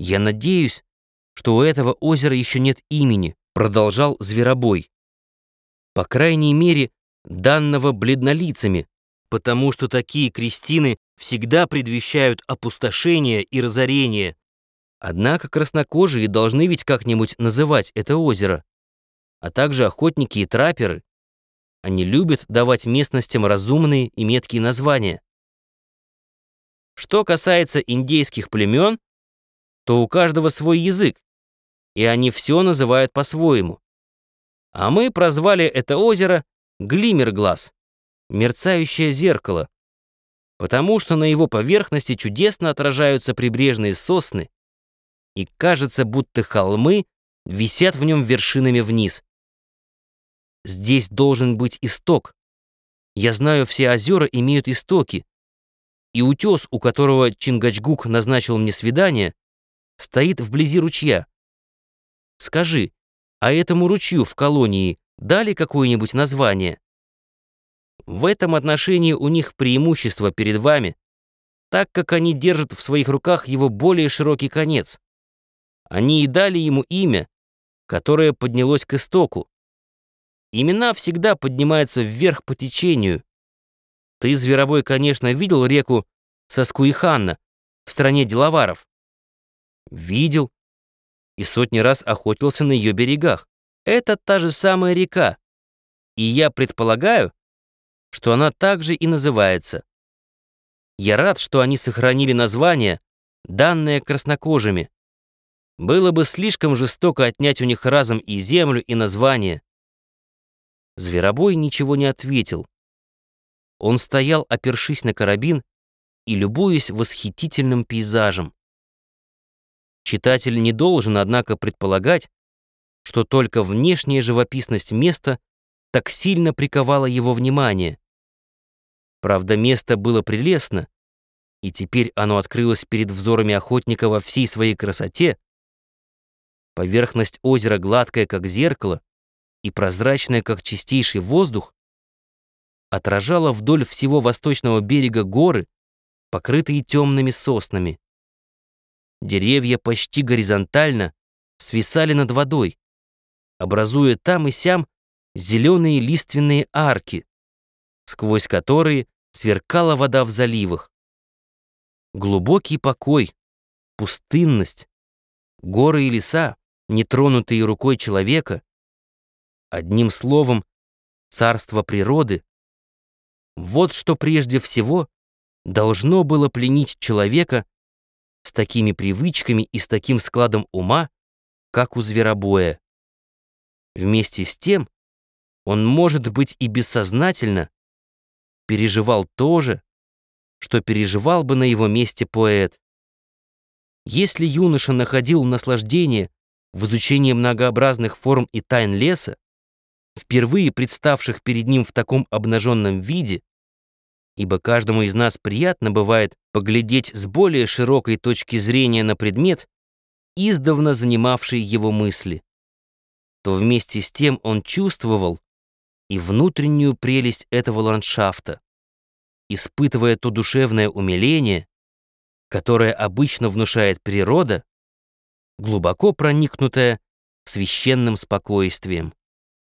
«Я надеюсь, что у этого озера еще нет имени», — продолжал Зверобой. «По крайней мере, данного бледнолицами, потому что такие крестины всегда предвещают опустошение и разорение. Однако краснокожие должны ведь как-нибудь называть это озеро, а также охотники и траперы. Они любят давать местностям разумные и меткие названия. Что касается индейских племен, то у каждого свой язык, и они все называют по-своему. А мы прозвали это озеро Глиммерглаз, мерцающее зеркало, потому что на его поверхности чудесно отражаются прибрежные сосны, и кажется, будто холмы висят в нем вершинами вниз. Здесь должен быть исток. Я знаю, все озера имеют истоки, и утес, у которого Чингачгук назначил мне свидание, стоит вблизи ручья. Скажи, а этому ручью в колонии дали какое-нибудь название? В этом отношении у них преимущество перед вами, так как они держат в своих руках его более широкий конец. Они и дали ему имя, которое поднялось к истоку. Имена всегда поднимаются вверх по течению, ты, Зверобой, конечно, видел реку Соскуиханна в стране деловаров? Видел. И сотни раз охотился на ее берегах. Это та же самая река. И я предполагаю, что она также и называется. Я рад, что они сохранили название, данное краснокожими. Было бы слишком жестоко отнять у них разом и землю, и название. Зверобой ничего не ответил. Он стоял, опершись на карабин и любуясь восхитительным пейзажем. Читатель не должен, однако, предполагать, что только внешняя живописность места так сильно приковала его внимание. Правда, место было прелестно, и теперь оно открылось перед взорами охотника во всей своей красоте. Поверхность озера гладкая, как зеркало, и прозрачная, как чистейший воздух, отражала вдоль всего восточного берега горы, покрытые темными соснами. Деревья почти горизонтально свисали над водой, образуя там и сям зеленые лиственные арки, сквозь которые сверкала вода в заливах. Глубокий покой, пустынность, горы и леса, нетронутые рукой человека, одним словом, царство природы, вот что прежде всего должно было пленить человека с такими привычками и с таким складом ума, как у зверобоя. Вместе с тем он, может быть, и бессознательно переживал то же, что переживал бы на его месте поэт. Если юноша находил наслаждение в изучении многообразных форм и тайн леса, впервые представших перед ним в таком обнаженном виде, ибо каждому из нас приятно бывает поглядеть с более широкой точки зрения на предмет, издавна занимавший его мысли, то вместе с тем он чувствовал и внутреннюю прелесть этого ландшафта, испытывая то душевное умиление, которое обычно внушает природа, глубоко проникнутое священным спокойствием.